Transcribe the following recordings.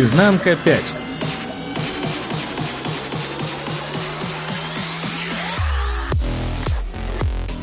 Изнанка 5.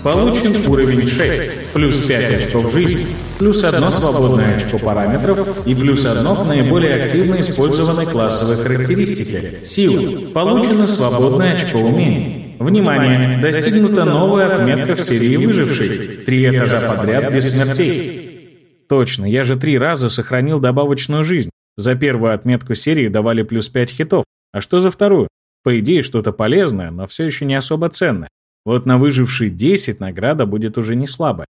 Получен уровень 6, плюс 5 очков жизни, плюс 1 свободное очко параметров и плюс 1 наиболее активно использованной классовой характеристики – сила. Получено свободное очко умений. Внимание! Достигнута новая отметка в серии «Выживший». Три этажа подряд без смертей. Точно, я же три раза сохранил добавочную жизнь. За первую отметку серии давали плюс 5 хитов. А что за вторую? По идее, что-то полезное, но все еще не особо ценное. Вот на выживший 10 награда будет уже не слабая.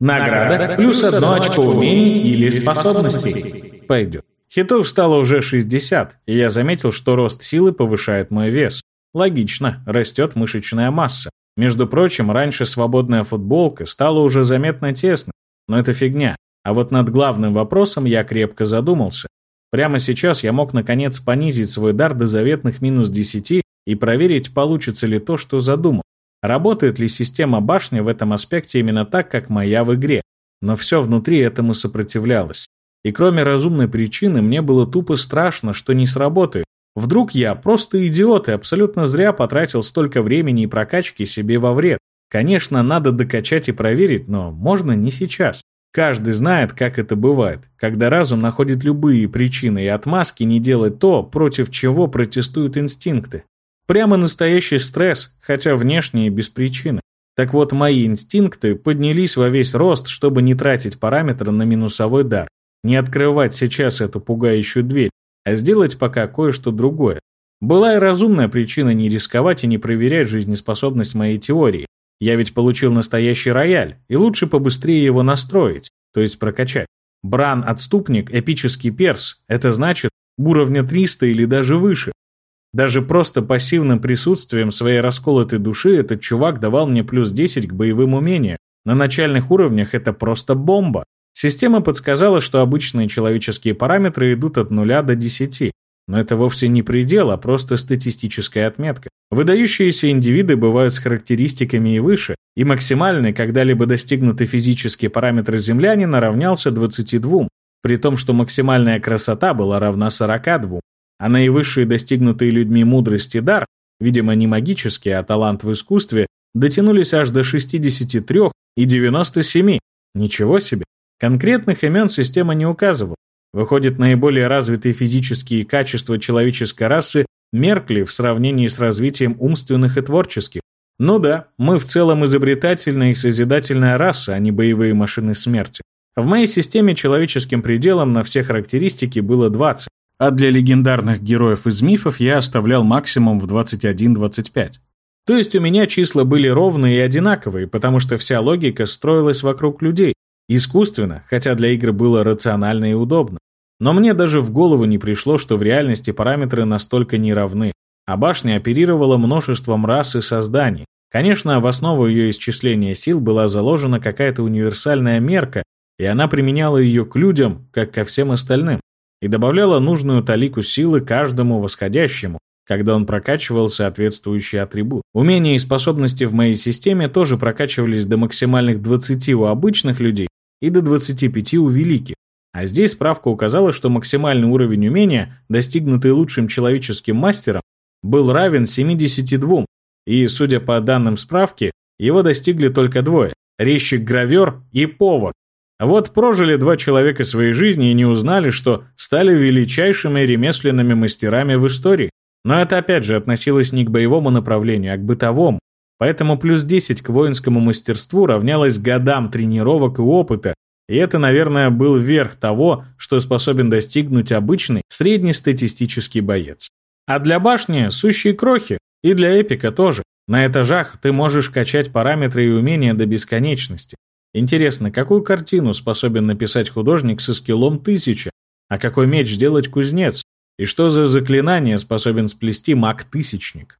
Награда плюс одно очко умений или способностей. Пойдет. Хитов стало уже 60, и я заметил, что рост силы повышает мой вес. Логично, растет мышечная масса. Между прочим, раньше свободная футболка стала уже заметно тесно, но это фигня. А вот над главным вопросом я крепко задумался. Прямо сейчас я мог наконец понизить свой дар до заветных минус 10 и проверить, получится ли то, что задумал. Работает ли система башни в этом аспекте именно так, как моя в игре? Но все внутри этому сопротивлялось. И кроме разумной причины, мне было тупо страшно, что не сработает. Вдруг я просто идиот и абсолютно зря потратил столько времени и прокачки себе во вред. Конечно, надо докачать и проверить, но можно не сейчас. Каждый знает, как это бывает, когда разум находит любые причины и отмазки не делать то, против чего протестуют инстинкты. Прямо настоящий стресс, хотя внешне и без причины. Так вот, мои инстинкты поднялись во весь рост, чтобы не тратить параметры на минусовой дар, не открывать сейчас эту пугающую дверь, а сделать пока кое-что другое. Была и разумная причина не рисковать и не проверять жизнеспособность моей теории. Я ведь получил настоящий рояль, и лучше побыстрее его настроить, то есть прокачать. Бран-отступник, эпический перс, это значит уровня 300 или даже выше. Даже просто пассивным присутствием своей расколотой души этот чувак давал мне плюс 10 к боевым умениям. На начальных уровнях это просто бомба. Система подсказала, что обычные человеческие параметры идут от 0 до 10. Но это вовсе не предел, а просто статистическая отметка. Выдающиеся индивиды бывают с характеристиками и выше, и максимальный когда-либо достигнутый физический параметр землянина равнялся 22, при том, что максимальная красота была равна 42 а наивысшие достигнутые людьми мудрости дар, видимо не магические, а талант в искусстве, дотянулись аж до 63 и 97. Ничего себе. Конкретных имен система не указывала. Выходит, наиболее развитые физические качества человеческой расы меркли в сравнении с развитием умственных и творческих. Ну да, мы в целом изобретательная и созидательная раса, а не боевые машины смерти. В моей системе человеческим пределом на все характеристики было 20, а для легендарных героев из мифов я оставлял максимум в 21-25. То есть у меня числа были ровные и одинаковые, потому что вся логика строилась вокруг людей, искусственно, хотя для игры было рационально и удобно. Но мне даже в голову не пришло, что в реальности параметры настолько не равны, а башня оперировала множеством рас и созданий. Конечно, в основу ее исчисления сил была заложена какая-то универсальная мерка, и она применяла ее к людям, как ко всем остальным и добавляла нужную талику силы каждому восходящему, когда он прокачивал соответствующий атрибут. Умения и способности в моей системе тоже прокачивались до максимальных 20 у обычных людей и до 25 у великих. А здесь справка указала, что максимальный уровень умения, достигнутый лучшим человеческим мастером, был равен 72, и, судя по данным справки, его достигли только двое – резчик-гравер и повар, вот прожили два человека своей жизни и не узнали, что стали величайшими ремесленными мастерами в истории. Но это опять же относилось не к боевому направлению, а к бытовому. Поэтому плюс 10 к воинскому мастерству равнялось годам тренировок и опыта, и это, наверное, был верх того, что способен достигнуть обычный среднестатистический боец. А для башни – сущие крохи, и для эпика тоже. На этажах ты можешь качать параметры и умения до бесконечности. Интересно, какую картину способен написать художник со скиллом тысяча? А какой меч сделать кузнец? И что за заклинание способен сплести маг-тысячник?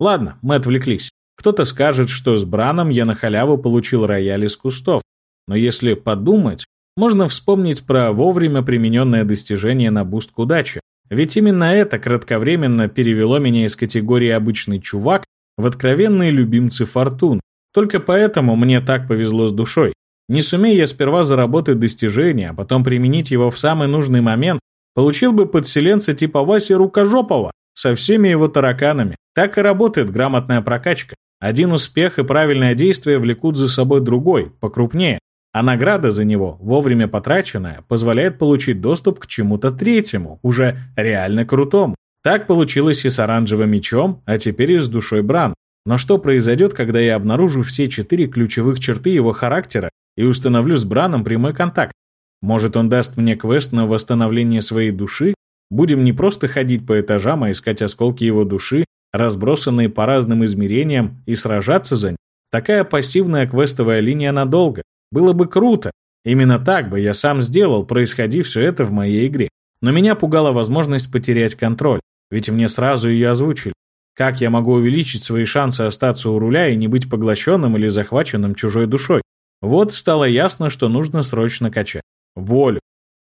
Ладно, мы отвлеклись. Кто-то скажет, что с Браном я на халяву получил рояль из кустов. Но если подумать, можно вспомнить про вовремя примененное достижение на буст к удаче. Ведь именно это кратковременно перевело меня из категории «обычный чувак» в откровенные любимцы фортуны, только поэтому мне так повезло с душой. Не сумея я сперва заработать достижение, а потом применить его в самый нужный момент, Получил бы подселенца типа Васи Рукожопова со всеми его тараканами. Так и работает грамотная прокачка. Один успех и правильное действие влекут за собой другой, покрупнее, а награда за него, вовремя потраченная, позволяет получить доступ к чему-то третьему, уже реально крутому. Так получилось и с оранжевым мечом, а теперь и с душой Бран. Но что произойдет, когда я обнаружу все четыре ключевых черты его характера и установлю с Браном прямой контакт? Может, он даст мне квест на восстановление своей души? Будем не просто ходить по этажам, а искать осколки его души, разбросанные по разным измерениям, и сражаться за них? Такая пассивная квестовая линия надолго. Было бы круто. Именно так бы я сам сделал, происходи все это в моей игре. Но меня пугала возможность потерять контроль, ведь мне сразу ее озвучили. Как я могу увеличить свои шансы остаться у руля и не быть поглощенным или захваченным чужой душой? Вот стало ясно, что нужно срочно качать. Волю.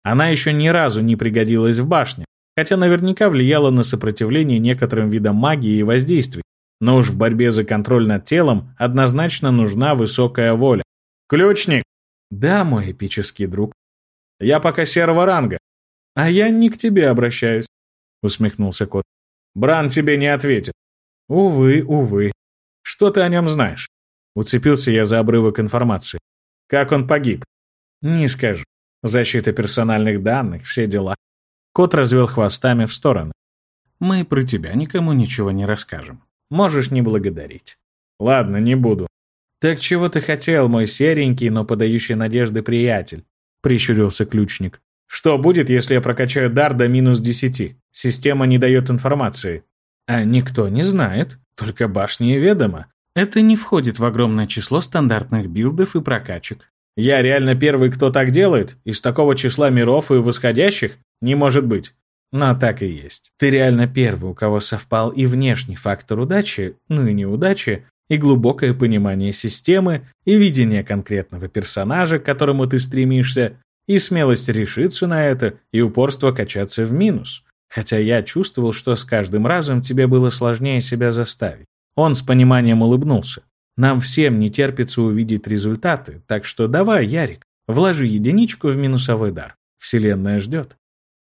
Она еще ни разу не пригодилась в башне, хотя наверняка влияла на сопротивление некоторым видам магии и воздействий. Но уж в борьбе за контроль над телом однозначно нужна высокая воля. «Ключник!» «Да, мой эпический друг. Я пока серого ранга. А я не к тебе обращаюсь», — усмехнулся кот. Бран тебе не ответит. Увы, увы. Что ты о нем знаешь? Уцепился я за обрывок информации. Как он погиб? Не скажу. Защита персональных данных, все дела. Кот развел хвостами в стороны. Мы про тебя никому ничего не расскажем. Можешь не благодарить. Ладно, не буду. Так чего ты хотел, мой серенький, но подающий надежды приятель? Прищурился ключник. Что будет, если я прокачаю дар до минус десяти? Система не дает информации. А никто не знает, только башни ведомо. Это не входит в огромное число стандартных билдов и прокачек. Я реально первый, кто так делает? Из такого числа миров и восходящих? Не может быть. Но так и есть. Ты реально первый, у кого совпал и внешний фактор удачи, ну и неудачи, и глубокое понимание системы, и видение конкретного персонажа, к которому ты стремишься, и смелость решиться на это, и упорство качаться в минус. Хотя я чувствовал, что с каждым разом тебе было сложнее себя заставить. Он с пониманием улыбнулся. Нам всем не терпится увидеть результаты, так что давай, Ярик, вложи единичку в минусовой дар. Вселенная ждет.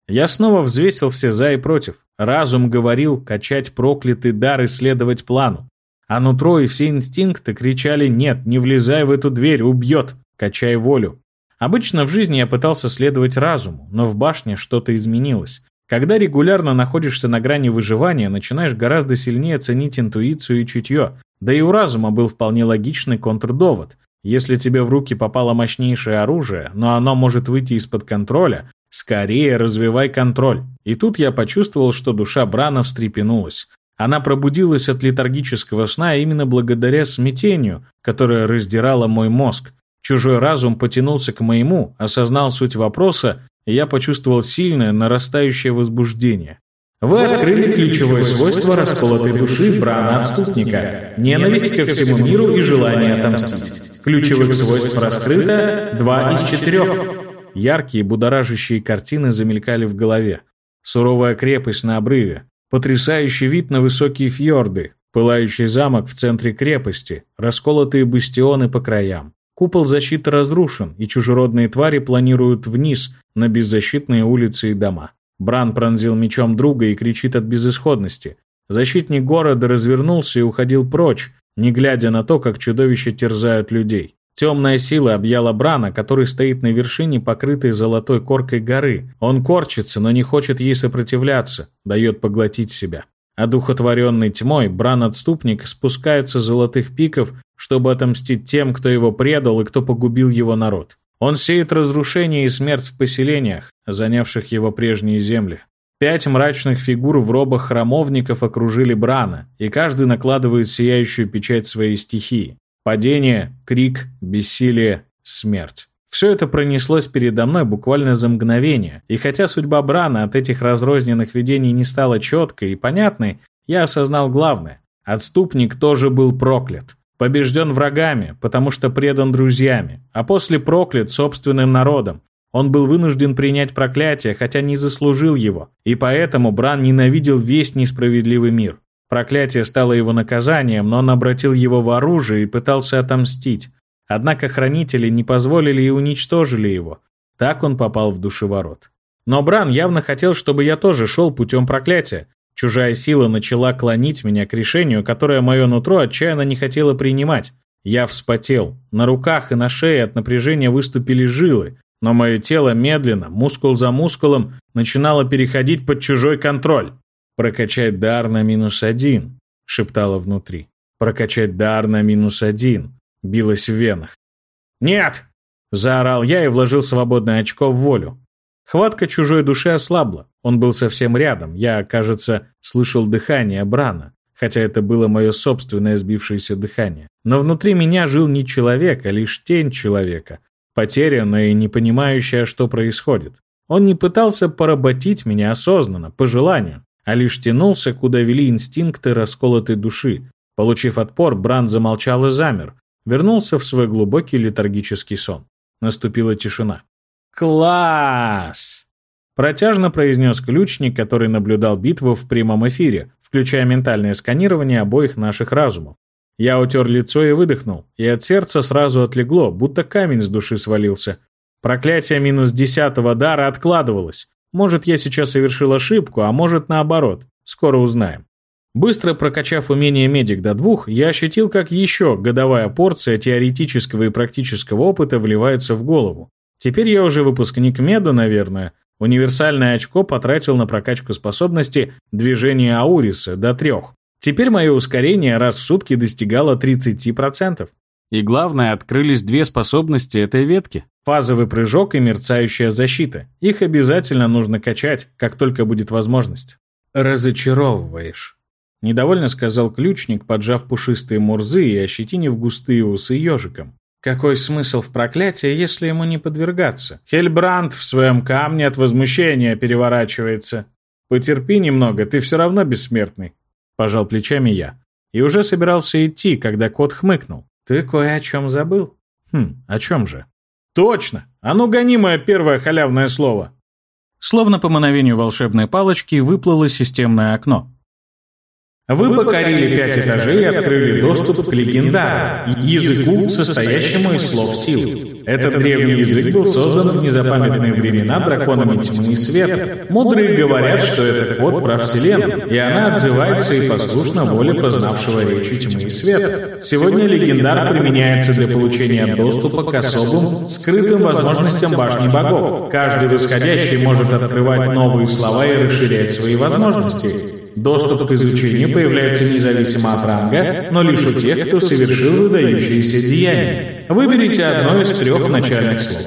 Я снова взвесил все за и против. Разум говорил качать проклятый дар и следовать плану. А нутро и все инстинкты кричали «нет, не влезай в эту дверь, убьет, качай волю». Обычно в жизни я пытался следовать разуму, но в башне что-то изменилось. Когда регулярно находишься на грани выживания, начинаешь гораздо сильнее ценить интуицию и чутье. Да и у разума был вполне логичный контрдовод. Если тебе в руки попало мощнейшее оружие, но оно может выйти из-под контроля, скорее развивай контроль. И тут я почувствовал, что душа Брана встрепенулась. Она пробудилась от летаргического сна именно благодаря смятению, которое раздирало мой мозг. Чужой разум потянулся к моему, осознал суть вопроса, и я почувствовал сильное, нарастающее возбуждение. Вы открыли ключевое свойство расколотой души Брана-отступника – ненависть ко всему миру и желание отомстить. Ключевых свойств раскрыто два из четырех. Яркие, будоражащие картины замелькали в голове. Суровая крепость на обрыве, потрясающий вид на высокие фьорды, пылающий замок в центре крепости, расколотые бастионы по краям. Купол защиты разрушен, и чужеродные твари планируют вниз, на беззащитные улицы и дома. Бран пронзил мечом друга и кричит от безысходности. Защитник города развернулся и уходил прочь, не глядя на то, как чудовища терзают людей. Темная сила объяла Брана, который стоит на вершине, покрытой золотой коркой горы. Он корчится, но не хочет ей сопротивляться, дает поглотить себя. А духотворенный тьмой Бран-отступник спускается с золотых пиков чтобы отомстить тем, кто его предал и кто погубил его народ. Он сеет разрушение и смерть в поселениях, занявших его прежние земли. Пять мрачных фигур в робах храмовников окружили Брана, и каждый накладывает сияющую печать своей стихии. Падение, крик, бессилие, смерть. Все это пронеслось передо мной буквально за мгновение, и хотя судьба Брана от этих разрозненных видений не стала четкой и понятной, я осознал главное. Отступник тоже был проклят. Побежден врагами, потому что предан друзьями, а после проклят собственным народом. Он был вынужден принять проклятие, хотя не заслужил его, и поэтому Бран ненавидел весь несправедливый мир. Проклятие стало его наказанием, но он обратил его в оружие и пытался отомстить. Однако хранители не позволили и уничтожили его. Так он попал в душеворот. Но Бран явно хотел, чтобы я тоже шел путем проклятия. Чужая сила начала клонить меня к решению, которое мое нутро отчаянно не хотело принимать. Я вспотел. На руках и на шее от напряжения выступили жилы, но мое тело медленно, мускул за мускулом, начинало переходить под чужой контроль. «Прокачать дар на минус один», — шептало внутри. «Прокачать дар на минус один», — билось в венах. «Нет!» — заорал я и вложил свободное очко в волю. Хватка чужой души ослабла. Он был совсем рядом. Я, кажется, слышал дыхание Брана, хотя это было мое собственное сбившееся дыхание. Но внутри меня жил не человек, а лишь тень человека, потерянная и не понимающая, что происходит. Он не пытался поработить меня осознанно, по желанию, а лишь тянулся, куда вели инстинкты расколотой души. Получив отпор, Бран замолчал и замер, вернулся в свой глубокий летаргический сон. Наступила тишина. «Класс!» Протяжно произнес ключник, который наблюдал битву в прямом эфире, включая ментальное сканирование обоих наших разумов. Я утер лицо и выдохнул, и от сердца сразу отлегло, будто камень с души свалился. Проклятие минус десятого дара откладывалось. Может, я сейчас совершил ошибку, а может, наоборот. Скоро узнаем. Быстро прокачав умение медик до двух, я ощутил, как еще годовая порция теоретического и практического опыта вливается в голову. Теперь я уже выпускник меда, наверное. Универсальное очко потратил на прокачку способности движения Ауриса до трех. Теперь мое ускорение раз в сутки достигало 30%. И главное, открылись две способности этой ветки. Фазовый прыжок и мерцающая защита. Их обязательно нужно качать, как только будет возможность. «Разочаровываешь», — недовольно сказал ключник, поджав пушистые мурзы и ощетинив густые усы ежиком. Какой смысл в проклятии, если ему не подвергаться? Хельбранд в своем камне от возмущения переворачивается. Потерпи немного, ты все равно бессмертный. Пожал плечами я. И уже собирался идти, когда кот хмыкнул. Ты кое о чем забыл? Хм, о чем же? Точно! А ну гони мое первое халявное слово. Словно по мановению волшебной палочки выплыло системное окно. Вы покорили пять этажей и открыли доступ к легендару, языку, состоящему из слов сил. Этот древний язык был создан в незапамятные времена драконами тьмы и света. Мудрые говорят, что это код про Вселенную, и она отзывается и послушна воле познавшего речи тьмы и света. Сегодня легендар применяется для получения доступа к особым, скрытым возможностям башни богов. Каждый восходящий может открывать новые слова и расширять свои возможности. Доступ к изучению появляется независимо от ранга, но лишь у тех, кто совершил выдающиеся деяния. Выберите одно из трех начальных слов.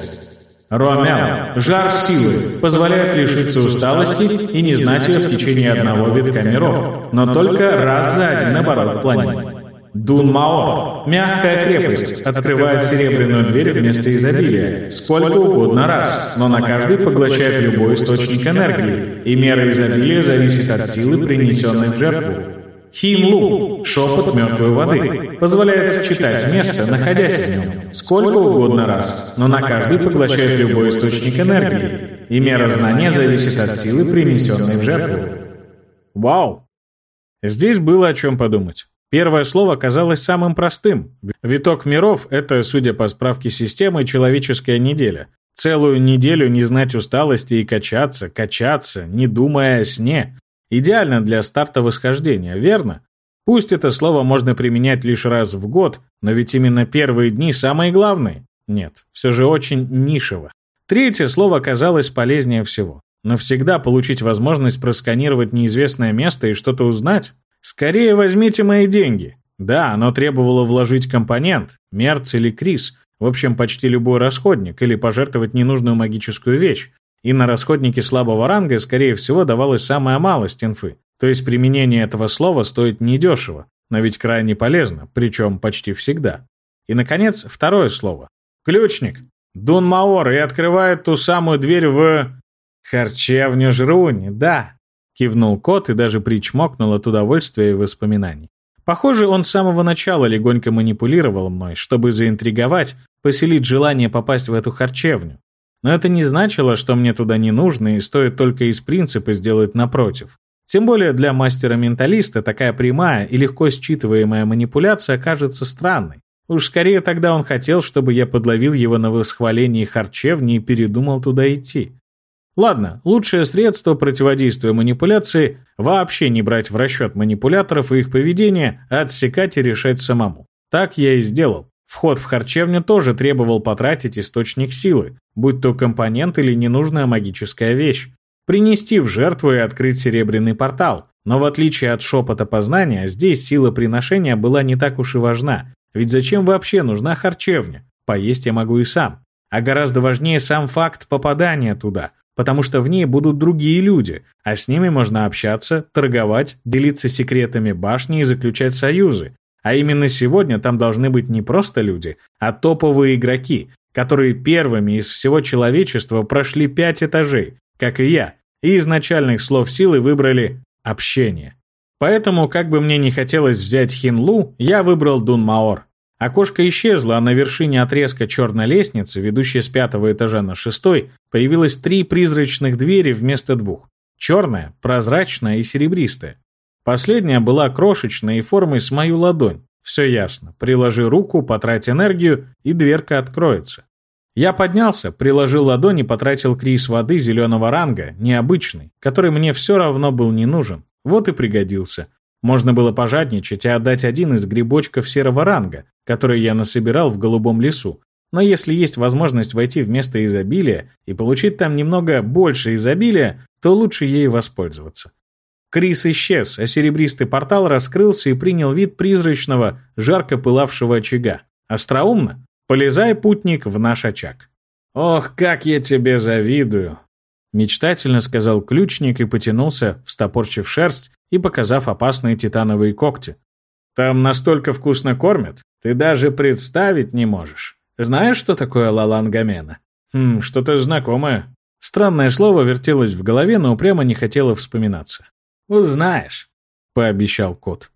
Ромял, жар силы, позволяет лишиться усталости и не знать ее в течение одного витка миров, но только раз за один оборот планеты. Дун-Маор, мягкая крепость, открывает серебряную дверь вместо изобилия, сколько угодно раз, но на каждый поглощает любой источник энергии, и мера изобилия зависит от силы, принесенной в жертву. Химлу, шепот мертвой воды, позволяет считать место, находясь в нем, сколько угодно раз, но на каждый поглощает любой источник энергии, и мера знания зависит от силы, принесенной в жертву. Вау! Здесь было о чем подумать. Первое слово казалось самым простым. Виток миров — это, судя по справке системы, человеческая неделя. Целую неделю не знать усталости и качаться, качаться, не думая о сне. Идеально для старта восхождения, верно? Пусть это слово можно применять лишь раз в год, но ведь именно первые дни самые главные. Нет, все же очень нишево. Третье слово казалось полезнее всего. Навсегда получить возможность просканировать неизвестное место и что-то узнать? «Скорее возьмите мои деньги». Да, оно требовало вложить компонент, мерц или крис, в общем, почти любой расходник, или пожертвовать ненужную магическую вещь. И на расходнике слабого ранга, скорее всего, давалась самая малость инфы. То есть применение этого слова стоит недешево, но ведь крайне полезно, причем почти всегда. И, наконец, второе слово. Ключник. Дун Маор и открывает ту самую дверь в... Харчевню Жруни, да. Кивнул кот и даже причмокнул от удовольствия и воспоминаний. Похоже, он с самого начала легонько манипулировал мной, чтобы заинтриговать, поселить желание попасть в эту харчевню. Но это не значило, что мне туда не нужно и стоит только из принципа сделать напротив. Тем более для мастера-менталиста такая прямая и легко считываемая манипуляция кажется странной. Уж скорее тогда он хотел, чтобы я подловил его на восхвалении харчевни и передумал туда идти. Ладно, лучшее средство противодействия манипуляции – вообще не брать в расчет манипуляторов и их поведение, а отсекать и решать самому. Так я и сделал. Вход в харчевню тоже требовал потратить источник силы, будь то компонент или ненужная магическая вещь. Принести в жертву и открыть серебряный портал. Но в отличие от шепота познания, здесь сила приношения была не так уж и важна. Ведь зачем вообще нужна харчевня? Поесть я могу и сам. А гораздо важнее сам факт попадания туда, потому что в ней будут другие люди, а с ними можно общаться, торговать, делиться секретами башни и заключать союзы. А именно сегодня там должны быть не просто люди, а топовые игроки, которые первыми из всего человечества прошли пять этажей, как и я, и из начальных слов силы выбрали общение. Поэтому, как бы мне не хотелось взять Хинлу, я выбрал Дунмаор. Окошко исчезло, а на вершине отрезка черной лестницы, ведущей с пятого этажа на шестой, появилось три призрачных двери вместо двух. Черная, прозрачная и серебристая. Последняя была крошечной и формой с мою ладонь. Все ясно. Приложи руку, потрать энергию, и дверка откроется. Я поднялся, приложил ладонь и потратил крис воды зеленого ранга, необычный, который мне все равно был не нужен. Вот и пригодился. Можно было пожадничать и отдать один из грибочков серого ранга, который я насобирал в голубом лесу. Но если есть возможность войти в место изобилия и получить там немного больше изобилия, то лучше ей воспользоваться. Крис исчез, а серебристый портал раскрылся и принял вид призрачного, жарко пылавшего очага. Остроумно? Полезай, путник, в наш очаг. «Ох, как я тебе завидую!» Мечтательно сказал ключник и потянулся, встопорчив шерсть и показав опасные титановые когти. «Там настолько вкусно кормят, ты даже представить не можешь. Знаешь, что такое лалангамена? Хм, что-то знакомое». Странное слово вертелось в голове, но упрямо не хотело вспоминаться. «Узнаешь», — пообещал кот.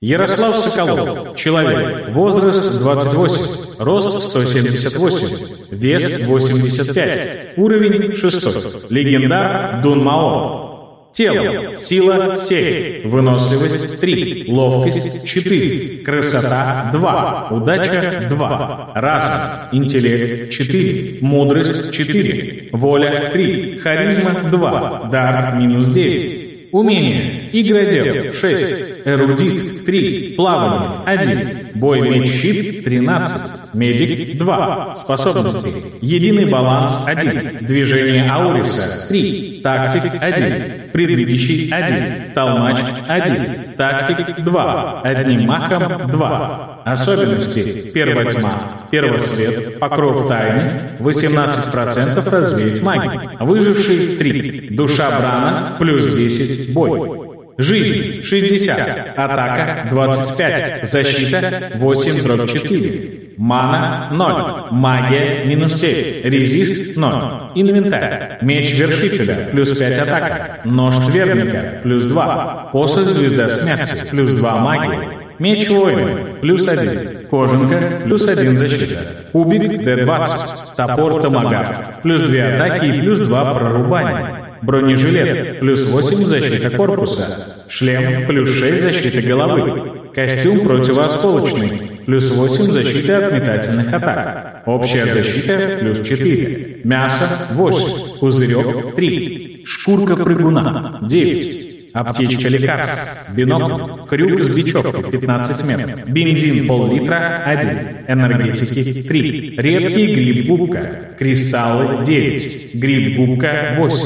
Ярослав Соколов. Человек. Возраст 28. Рост 178. Вес 85. Уровень 6. Легендар Дунмао. Тело. Сила 7. Выносливость 3. Ловкость 4. Красота 2. Удача 2. Разум. Интеллект 4. Мудрость 4. Воля 3. Харизма 2. Дар минус 9. Умение. Игродел. 6. Эрудит. 3. Плавание. 1. Бой меч щит. 13. Медик. 2. Способности. Единый баланс. 1. Движение Ауриса. 3. Тактик. 1. Предвидящий. 1. Толмач. 1. Тактик. 2. Одним махом. 2. Особенности. Первая тьма. Первосвет. Покров тайны. 18% развеять магию. Выживший 3. Душа Брана. Плюс 10. Бой. Жизнь 60, атака 25, защита 8 дробь 4, мана 0, магия минус 7, резист 0, инвентарь, меч вершителя плюс 5 атака, нож твердника плюс 2, посох звезда смерти плюс 2 магия, Меч воина, плюс один. Кожанка, плюс один защита. Кубик, Д-20. Топор Томагав, плюс две атаки и плюс два прорубания. Бронежилет, плюс восемь защита корпуса. Шлем, плюс шесть защиты головы. Костюм противоосколочный, плюс 8 защиты от метательных атак. Общая защита, плюс 4. Мясо, 8. Пузырек, 3. Шкурка прыгуна, 9. Аптечка лекарств. Бинокль. Крюк с бечевкой 15 метров. Бензин пол-литра 1. Энергетики 3. Редкий гриб-губка. Кристаллы 9. Гриб-губка 8.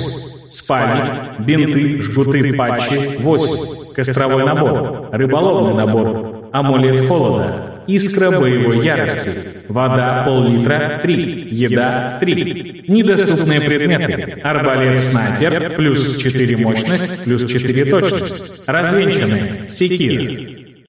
Спальник. Бинты, жгуты, патчи 8. Костровой набор. Рыболовный набор. Амулет холода. Искра боевой ярости. Вода пол-литра 3. Еда 3. Недоступные предметы. Арбалет-снайпер плюс 4 мощность плюс 4 точность. Развенчанные. Секира.